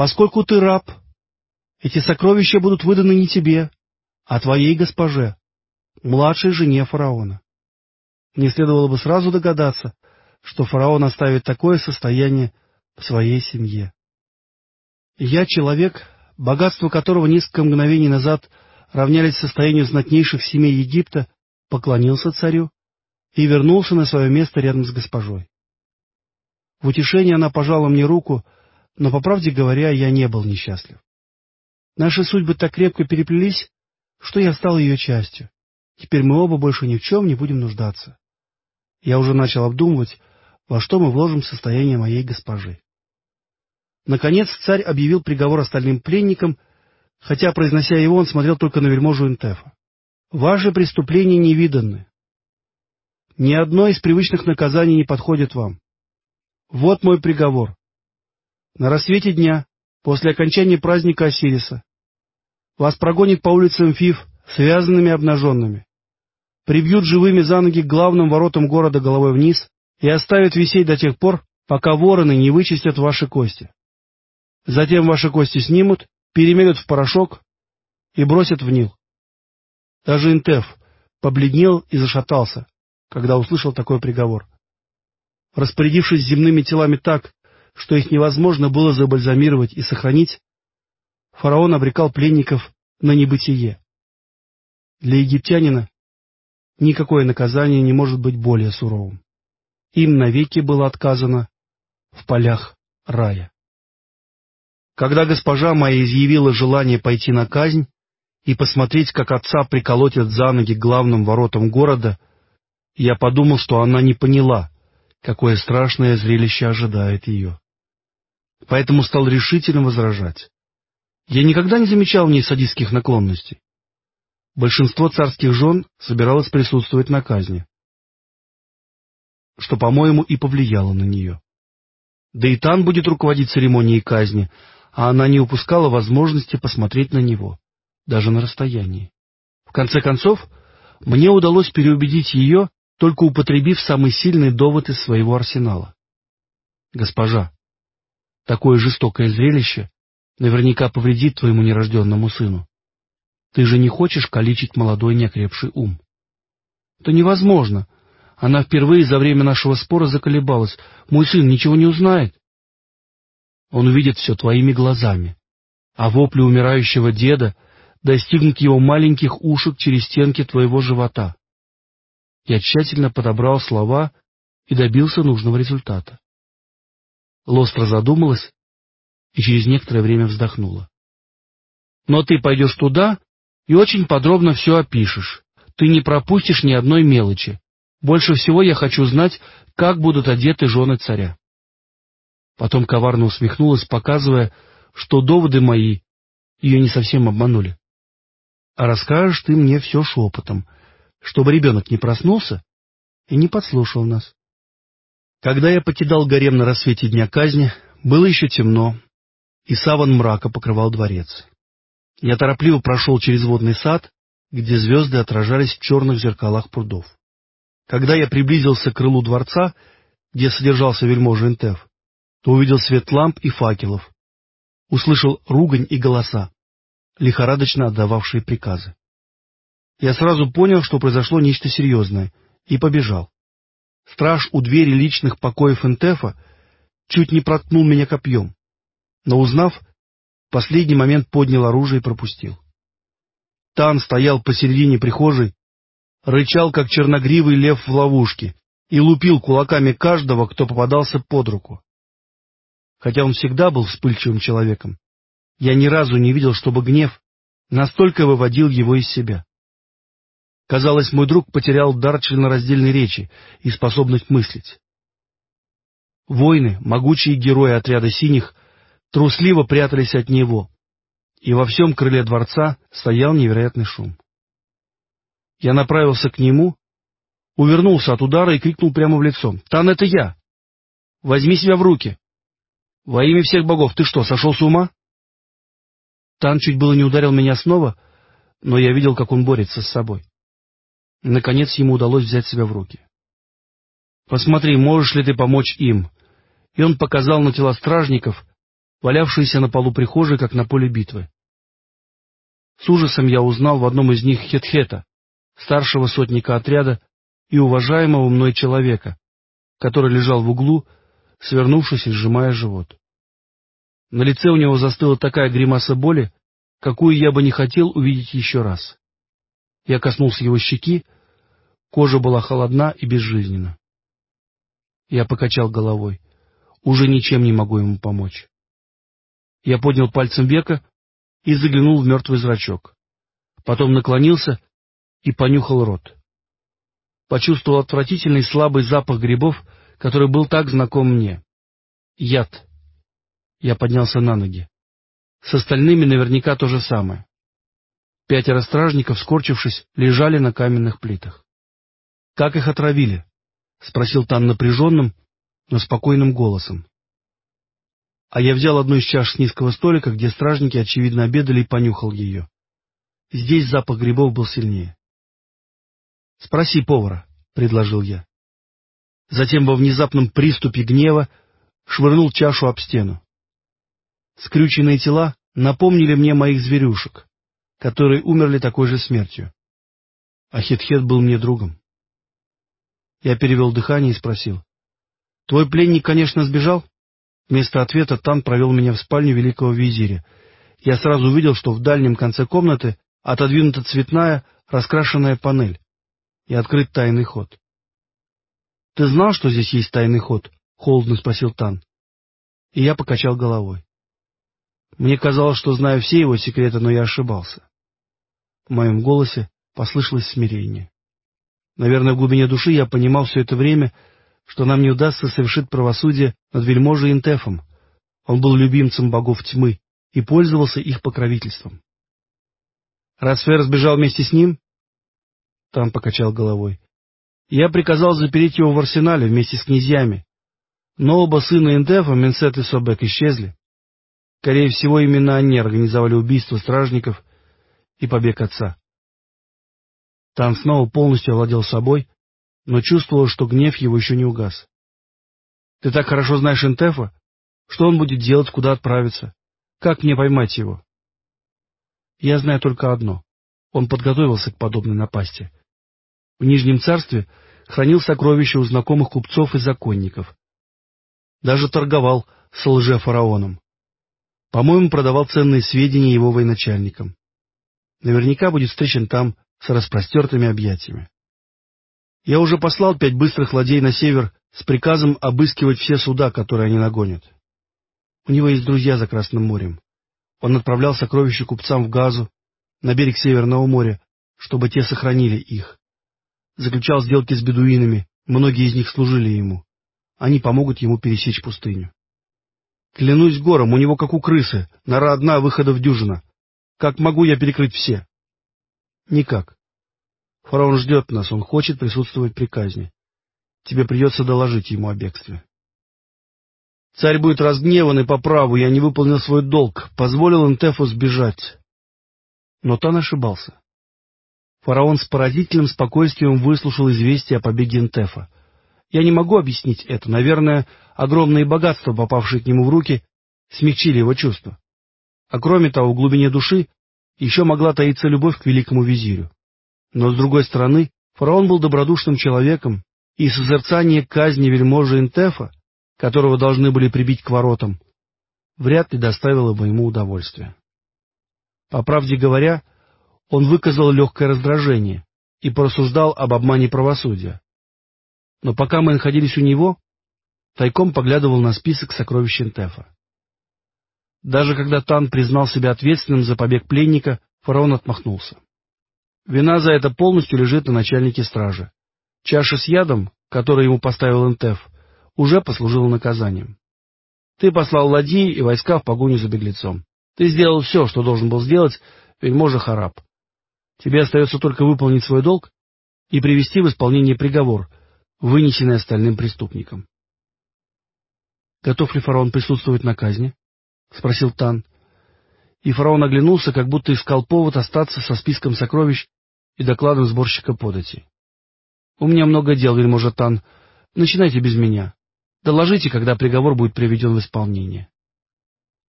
Поскольку ты раб, эти сокровища будут выданы не тебе, а твоей госпоже, младшей жене фараона. Не следовало бы сразу догадаться, что фараон оставит такое состояние в своей семье. Я человек, богатство которого несколько мгновений назад равнялись состоянию знатнейших семей Египта, поклонился царю и вернулся на свое место рядом с госпожой. В утешение она пожала мне руку, но, по правде говоря, я не был несчастлив. Наши судьбы так крепко переплелись, что я стал ее частью. Теперь мы оба больше ни в чем не будем нуждаться. Я уже начал обдумывать, во что мы вложим состояние моей госпожи. Наконец царь объявил приговор остальным пленникам, хотя, произнося его, он смотрел только на вельможу Интефа. «Ваши преступления невиданны. Ни одно из привычных наказаний не подходит вам. Вот мой приговор. На рассвете дня, после окончания праздника Осириса, вас прогонит по улицам Фиф связанными обнаженными, прибьют живыми за ноги к главным воротам города головой вниз и оставят висеть до тех пор, пока вороны не вычистят ваши кости. Затем ваши кости снимут, перемелют в порошок и бросят в Нил. Даже Интеф побледнел и зашатался, когда услышал такой приговор. Распорядившись земными телами так, что их невозможно было забальзамировать и сохранить, фараон обрекал пленников на небытие. Для египтянина никакое наказание не может быть более суровым. Им навеки было отказано в полях рая. Когда госпожа моя изъявила желание пойти на казнь и посмотреть, как отца приколотят за ноги главным воротам города, я подумал, что она не поняла, какое страшное зрелище ожидает ее. Поэтому стал решительно возражать. Я никогда не замечал в ней садистских наклонностей. Большинство царских жен собиралось присутствовать на казни, что, по-моему, и повлияло на нее. Да и Тан будет руководить церемонией казни, а она не упускала возможности посмотреть на него, даже на расстоянии. В конце концов, мне удалось переубедить ее, только употребив самый сильный довод из своего арсенала. «Госпожа, такое жестокое зрелище наверняка повредит твоему нерожденному сыну. Ты же не хочешь калечить молодой неокрепший ум?» «Это невозможно. Она впервые за время нашего спора заколебалась. Мой сын ничего не узнает. Он увидит все твоими глазами, а вопли умирающего деда достигнут его маленьких ушек через стенки твоего живота. Я тщательно подобрал слова и добился нужного результата. Лостра задумалась и через некоторое время вздохнула. Но ты пойдешь туда и очень подробно все опишешь. Ты не пропустишь ни одной мелочи. Больше всего я хочу знать, как будут одеты жены царя. Потом коварно усмехнулась, показывая, что доводы мои ее не совсем обманули. А расскажешь ты мне все шепотом, чтобы ребенок не проснулся и не подслушал нас. Когда я покидал гарем на рассвете дня казни, было еще темно, и саван мрака покрывал дворец. Я торопливо прошел через водный сад, где звезды отражались в черных зеркалах прудов. Когда я приблизился к крылу дворца, где содержался вельможа Интеф, то увидел свет ламп и факелов, услышал ругань и голоса, лихорадочно отдававшие приказы. Я сразу понял, что произошло нечто серьезное, и побежал. Страж у двери личных покоев Интефа чуть не проткнул меня копьем, но, узнав, в последний момент поднял оружие и пропустил. Тан стоял посередине прихожей, рычал, как черногривый лев в ловушке, и лупил кулаками каждого, кто попадался под руку хотя он всегда был вспыльчивым человеком. Я ни разу не видел, чтобы гнев настолько выводил его из себя. Казалось, мой друг потерял дар членораздельной речи и способность мыслить. Воины, могучие герои отряда синих, трусливо прятались от него, и во всем крыле дворца стоял невероятный шум. Я направился к нему, увернулся от удара и крикнул прямо в лицо. «Тан, это я! Возьми себя в руки! Во имя всех богов, ты что, сошел с ума? Тан чуть было не ударил меня снова, но я видел, как он борется с собой. Наконец ему удалось взять себя в руки. «Посмотри, можешь ли ты помочь им?» И он показал на тела стражников, валявшиеся на полу прихожей, как на поле битвы. С ужасом я узнал в одном из них Хетхета, старшего сотника отряда и уважаемого мной человека, который лежал в углу, свернувшись и сжимая живот. На лице у него застыла такая гримаса боли, какую я бы не хотел увидеть еще раз. Я коснулся его щеки, кожа была холодна и безжизненна. Я покачал головой. Уже ничем не могу ему помочь. Я поднял пальцем века и заглянул в мертвый зрачок. Потом наклонился и понюхал рот. Почувствовал отвратительный слабый запах грибов, который был так знаком мне. Яд. Я поднялся на ноги. С остальными наверняка то же самое. Пятеро стражников, скорчившись, лежали на каменных плитах. — Как их отравили? — спросил Тан напряженным, но спокойным голосом. А я взял одну из чаш с низкого столика, где стражники, очевидно, обедали, и понюхал ее. Здесь запах грибов был сильнее. — Спроси повара, — предложил я. Затем во внезапном приступе гнева швырнул чашу об стену. Скрюченные тела напомнили мне моих зверюшек, которые умерли такой же смертью. А Хитхет был мне другом. Я перевел дыхание и спросил. — Твой пленник, конечно, сбежал? Вместо ответа Тан провел меня в спальню великого визиря. Я сразу увидел, что в дальнем конце комнаты отодвинута цветная, раскрашенная панель и открыт тайный ход. — Ты знал, что здесь есть тайный ход? — холодно спросил Тан. И я покачал головой. Мне казалось, что знаю все его секреты, но я ошибался. В моем голосе послышалось смирение. Наверное, в глубине души я понимал все это время, что нам не удастся совершить правосудие над вельможей Интефом. Он был любимцем богов тьмы и пользовался их покровительством. Раз Фер сбежал вместе с ним? Там покачал головой. Я приказал запереть его в арсенале вместе с князьями. Но оба сына Интефа, Менсет и Собек, исчезли. Скорее всего, именно они организовали убийство стражников и побег отца. Тан снова полностью овладел собой, но чувствовал, что гнев его еще не угас. — Ты так хорошо знаешь Интефа? Что он будет делать, куда отправиться? Как мне поймать его? — Я знаю только одно. Он подготовился к подобной напасти. В Нижнем царстве хранил сокровища у знакомых купцов и законников. Даже торговал с лже-фараоном. По-моему, продавал ценные сведения его военачальникам. Наверняка будет встречен там с распростертыми объятиями. Я уже послал пять быстрых ладей на север с приказом обыскивать все суда, которые они нагонят. У него есть друзья за Красным морем. Он отправлял сокровища купцам в Газу, на берег Северного моря, чтобы те сохранили их. Заключал сделки с бедуинами, многие из них служили ему. Они помогут ему пересечь пустыню. Клянусь гором, у него как у крысы, нора одна, выходов дюжина. Как могу я перекрыть все? Никак. Фараон ждет нас, он хочет присутствовать при казни. Тебе придется доложить ему о бегстве. Царь будет разгневан и по праву, я не выполнил свой долг, позволил Интефу сбежать. Но Тан ошибался. Фараон с поразительным спокойствием выслушал известие о побеге Интефа. Я не могу объяснить это. Наверное, огромные богатства, попавшие к нему в руки, смягчили его чувства. А кроме того, в глубине души еще могла таиться любовь к великому визирю. Но, с другой стороны, фараон был добродушным человеком, и созерцание казни вельможи Интефа, которого должны были прибить к воротам, вряд ли доставило бы ему удовольствия. По правде говоря, он выказал легкое раздражение и порассуждал об обмане правосудия. Но пока мы находились у него, тайком поглядывал на список сокровищ Интефа. Даже когда Тан признал себя ответственным за побег пленника, фараон отмахнулся. Вина за это полностью лежит на начальнике стражи. Чаша с ядом, которую ему поставил Интеф, уже послужила наказанием. Ты послал ладьи и войска в погоню за беглецом. Ты сделал все, что должен был сделать вельможа Хараб. Тебе остается только выполнить свой долг и привести в исполнение приговор, вынесенный остальным преступникам. Готов ли фараон присутствовать на казни? — спросил Тан. И фараон оглянулся, как будто искал повод остаться со списком сокровищ и докладом сборщика подати. — У меня много дел, вельможа Тан. Начинайте без меня. Доложите, когда приговор будет приведен в исполнение.